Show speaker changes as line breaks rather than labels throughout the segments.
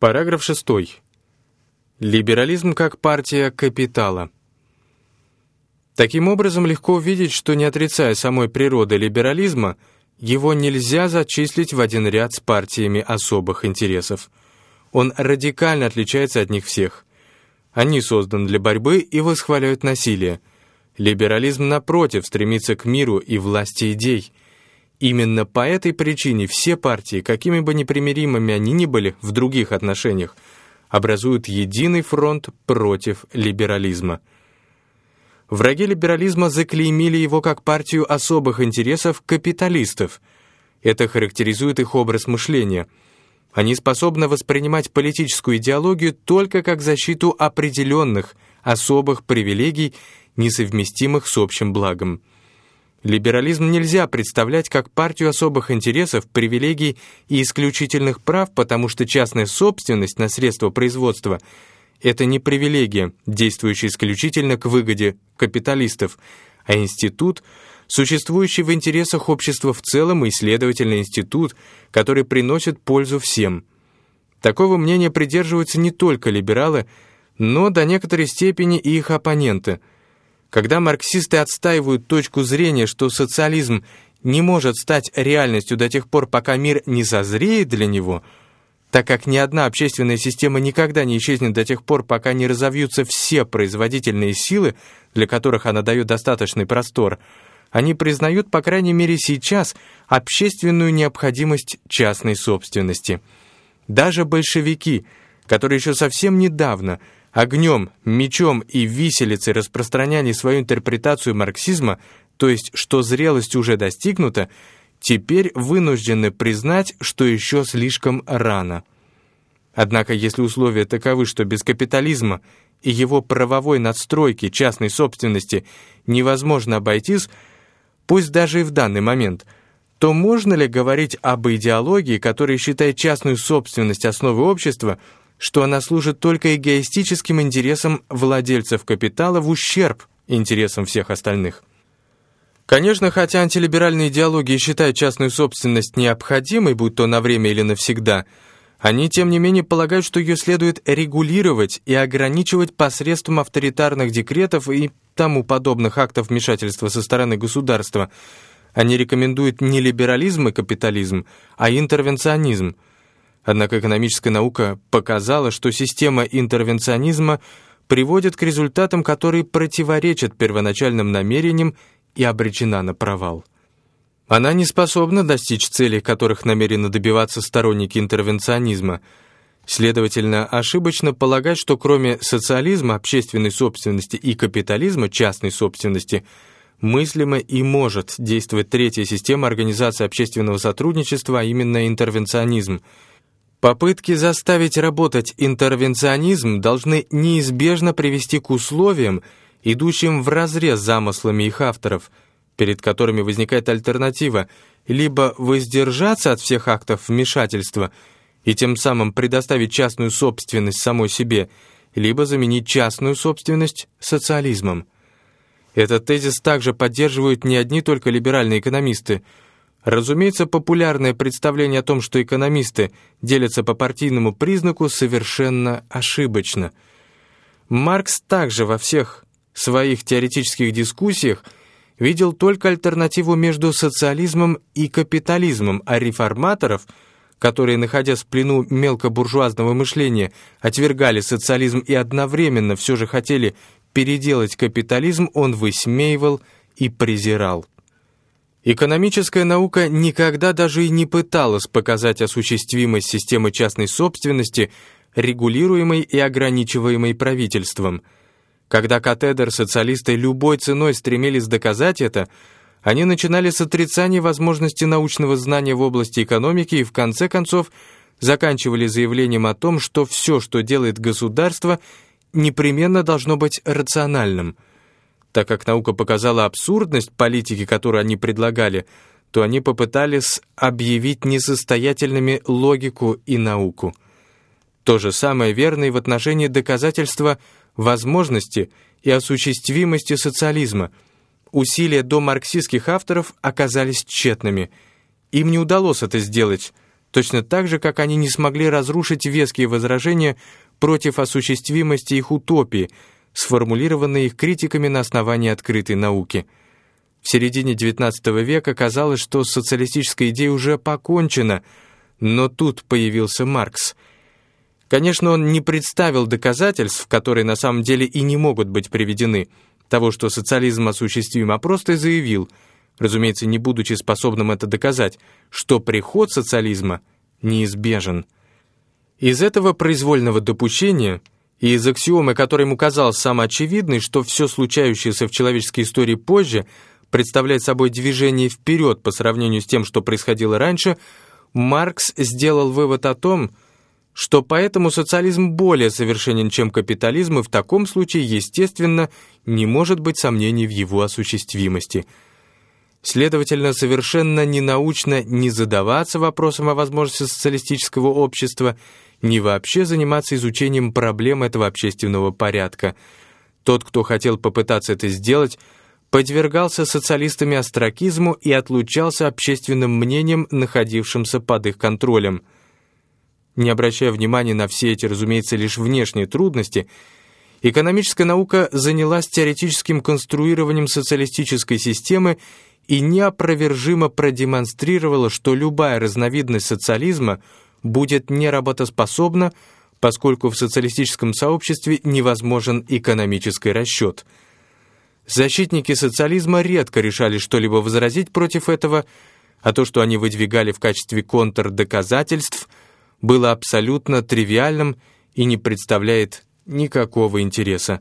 Параграф 6. Либерализм как партия капитала. Таким образом, легко увидеть, что не отрицая самой природы либерализма, его нельзя зачислить в один ряд с партиями особых интересов. Он радикально отличается от них всех. Они созданы для борьбы и восхваляют насилие. Либерализм, напротив, стремится к миру и власти идей – Именно по этой причине все партии, какими бы непримиримыми они ни были в других отношениях, образуют единый фронт против либерализма. Враги либерализма заклеймили его как партию особых интересов капиталистов. Это характеризует их образ мышления. Они способны воспринимать политическую идеологию только как защиту определенных, особых привилегий, несовместимых с общим благом. Либерализм нельзя представлять как партию особых интересов, привилегий и исключительных прав, потому что частная собственность на средства производства – это не привилегия, действующая исключительно к выгоде капиталистов, а институт, существующий в интересах общества в целом и, следовательно, институт, который приносит пользу всем. Такого мнения придерживаются не только либералы, но до некоторой степени и их оппоненты – когда марксисты отстаивают точку зрения, что социализм не может стать реальностью до тех пор, пока мир не созреет для него, так как ни одна общественная система никогда не исчезнет до тех пор, пока не разовьются все производительные силы, для которых она дает достаточный простор, они признают, по крайней мере сейчас, общественную необходимость частной собственности. Даже большевики, которые еще совсем недавно – огнем, мечом и виселицей распространяли свою интерпретацию марксизма, то есть что зрелость уже достигнута, теперь вынуждены признать, что еще слишком рано. Однако если условия таковы, что без капитализма и его правовой надстройки частной собственности невозможно обойтись, пусть даже и в данный момент, то можно ли говорить об идеологии, которая считает частную собственность основой общества – что она служит только эгоистическим интересам владельцев капитала в ущерб интересам всех остальных. Конечно, хотя антилиберальные идеологии считают частную собственность необходимой, будь то на время или навсегда, они, тем не менее, полагают, что ее следует регулировать и ограничивать посредством авторитарных декретов и тому подобных актов вмешательства со стороны государства. Они рекомендуют не либерализм и капитализм, а интервенционизм – Однако экономическая наука показала, что система интервенционизма приводит к результатам, которые противоречат первоначальным намерениям и обречена на провал. Она не способна достичь целей, которых намерены добиваться сторонники интервенционизма. Следовательно, ошибочно полагать, что кроме социализма, общественной собственности и капитализма, частной собственности, мыслимо и может действовать третья система организации общественного сотрудничества, а именно интервенционизм – Попытки заставить работать интервенционизм должны неизбежно привести к условиям, идущим вразрез замыслами их авторов, перед которыми возникает альтернатива либо воздержаться от всех актов вмешательства и тем самым предоставить частную собственность самой себе, либо заменить частную собственность социализмом. Этот тезис также поддерживают не одни только либеральные экономисты – Разумеется, популярное представление о том, что экономисты делятся по партийному признаку, совершенно ошибочно. Маркс также во всех своих теоретических дискуссиях видел только альтернативу между социализмом и капитализмом, а реформаторов, которые, находясь в плену мелкобуржуазного мышления, отвергали социализм и одновременно все же хотели переделать капитализм, он высмеивал и презирал. Экономическая наука никогда даже и не пыталась показать осуществимость системы частной собственности, регулируемой и ограничиваемой правительством. Когда катедр социалисты любой ценой стремились доказать это, они начинали с отрицания возможности научного знания в области экономики и в конце концов заканчивали заявлением о том, что все, что делает государство, непременно должно быть рациональным – так как наука показала абсурдность политики, которую они предлагали, то они попытались объявить несостоятельными логику и науку. То же самое верно и в отношении доказательства возможности и осуществимости социализма. Усилия до марксистских авторов оказались тщетными. Им не удалось это сделать, точно так же, как они не смогли разрушить веские возражения против осуществимости их утопии, сформулированные критиками на основании открытой науки. В середине XIX века казалось, что с социалистической идеей уже покончено, но тут появился Маркс. Конечно, он не представил доказательств, которые на самом деле и не могут быть приведены, того, что социализм осуществим, а просто заявил, разумеется, не будучи способным это доказать, что приход социализма неизбежен. Из этого произвольного допущения и из аксиомы, которая ему казалась самоочевидной, что все случающееся в человеческой истории позже представляет собой движение вперед по сравнению с тем, что происходило раньше, Маркс сделал вывод о том, что поэтому социализм более совершенен, чем капитализм, и в таком случае, естественно, не может быть сомнений в его осуществимости – Следовательно, совершенно ненаучно не задаваться вопросом о возможности социалистического общества, не вообще заниматься изучением проблем этого общественного порядка. Тот, кто хотел попытаться это сделать, подвергался социалистами остракизму и отлучался общественным мнением, находившимся под их контролем. Не обращая внимания на все эти, разумеется, лишь внешние трудности, экономическая наука занялась теоретическим конструированием социалистической системы и неопровержимо продемонстрировала, что любая разновидность социализма будет неработоспособна, поскольку в социалистическом сообществе невозможен экономический расчет. Защитники социализма редко решали что-либо возразить против этого, а то, что они выдвигали в качестве контрдоказательств, было абсолютно тривиальным и не представляет никакого интереса.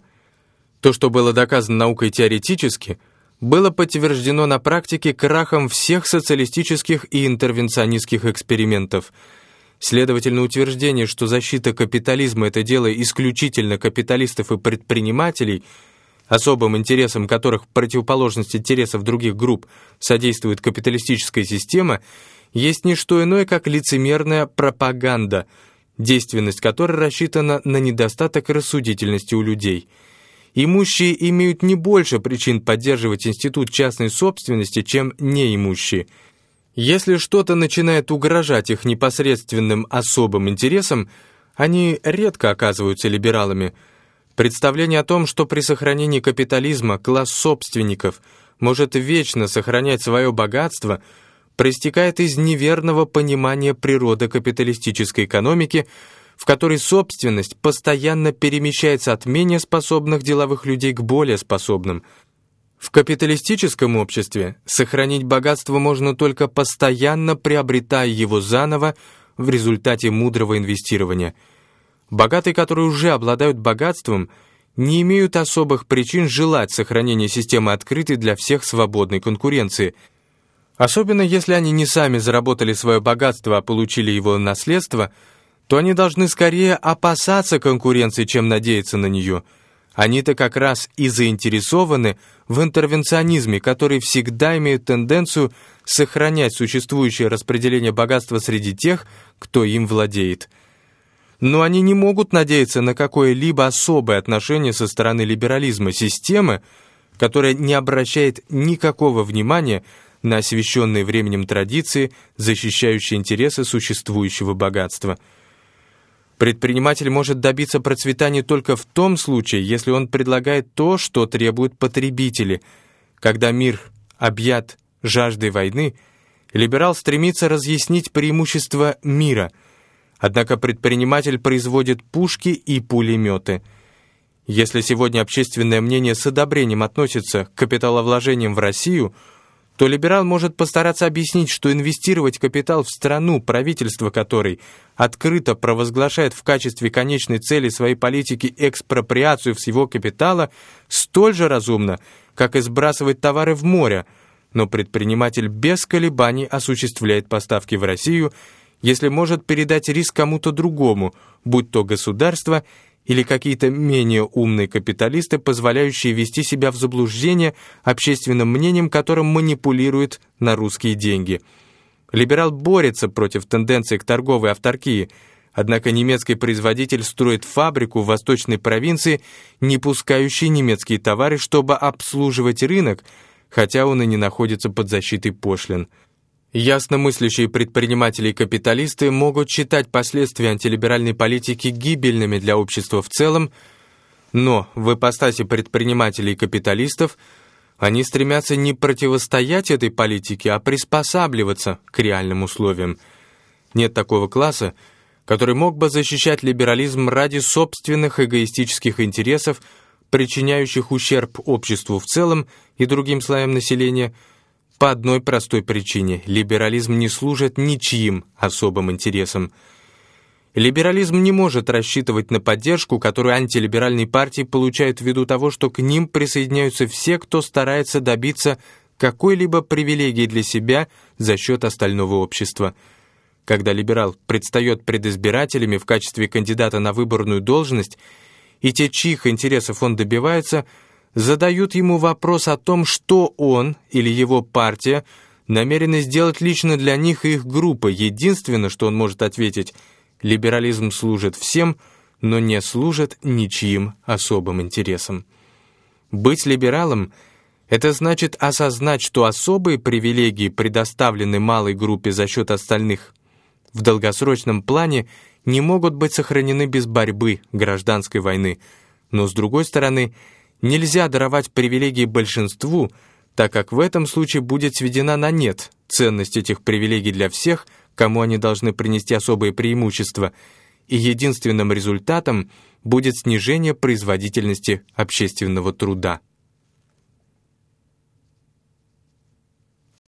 То, что было доказано наукой теоретически – было подтверждено на практике крахом всех социалистических и интервенционистских экспериментов. Следовательно, утверждение, что защита капитализма – это дело исключительно капиталистов и предпринимателей, особым интересам которых в противоположность интересов других групп содействует капиталистическая система, есть не что иное, как лицемерная пропаганда, действенность которой рассчитана на недостаток рассудительности у людей – Имущие имеют не больше причин поддерживать институт частной собственности, чем неимущие. Если что-то начинает угрожать их непосредственным особым интересам, они редко оказываются либералами. Представление о том, что при сохранении капитализма класс собственников может вечно сохранять свое богатство, проистекает из неверного понимания природы капиталистической экономики – в которой собственность постоянно перемещается от менее способных деловых людей к более способным. В капиталистическом обществе сохранить богатство можно только постоянно приобретая его заново в результате мудрого инвестирования. Богатые, которые уже обладают богатством, не имеют особых причин желать сохранения системы открытой для всех свободной конкуренции – Особенно если они не сами заработали свое богатство, а получили его наследство – то они должны скорее опасаться конкуренции, чем надеяться на нее. Они-то как раз и заинтересованы в интервенционизме, который всегда имеет тенденцию сохранять существующее распределение богатства среди тех, кто им владеет. Но они не могут надеяться на какое-либо особое отношение со стороны либерализма, системы, которая не обращает никакого внимания на освещенные временем традиции, защищающие интересы существующего богатства – Предприниматель может добиться процветания только в том случае, если он предлагает то, что требуют потребители. Когда мир объят жаждой войны, либерал стремится разъяснить преимущества мира. Однако предприниматель производит пушки и пулеметы. Если сегодня общественное мнение с одобрением относится к капиталовложениям в Россию – то либерал может постараться объяснить, что инвестировать капитал в страну, правительство которой открыто провозглашает в качестве конечной цели своей политики экспроприацию всего капитала, столь же разумно, как и сбрасывать товары в море, но предприниматель без колебаний осуществляет поставки в Россию, если может передать риск кому-то другому, будь то государство или какие-то менее умные капиталисты, позволяющие вести себя в заблуждение общественным мнением, которым манипулируют на русские деньги. Либерал борется против тенденции к торговой авторкии, однако немецкий производитель строит фабрику в восточной провинции, не пускающей немецкие товары, чтобы обслуживать рынок, хотя он и не находится под защитой пошлин. Ясномыслящие предприниматели и капиталисты могут считать последствия антилиберальной политики гибельными для общества в целом, но в ипостаси предпринимателей и капиталистов они стремятся не противостоять этой политике, а приспосабливаться к реальным условиям. Нет такого класса, который мог бы защищать либерализм ради собственных эгоистических интересов, причиняющих ущерб обществу в целом и другим слоям населения, по одной простой причине – либерализм не служит ничьим особым интересам – Либерализм не может рассчитывать на поддержку, которую антилиберальные партии получают ввиду того, что к ним присоединяются все, кто старается добиться какой-либо привилегии для себя за счет остального общества. Когда либерал предстает пред избирателями в качестве кандидата на выборную должность, и те, чьих интересов он добивается, задают ему вопрос о том, что он или его партия намерены сделать лично для них и их группа. Единственное, что он может ответить – Либерализм служит всем, но не служит ничьим особым интересам. Быть либералом — это значит осознать, что особые привилегии предоставлены малой группе за счет остальных. В долгосрочном плане не могут быть сохранены без борьбы, гражданской войны. Но, с другой стороны, нельзя даровать привилегии большинству, так как в этом случае будет сведена на нет ценность этих привилегий для всех — кому они должны принести особые преимущества, и единственным результатом будет снижение производительности общественного труда.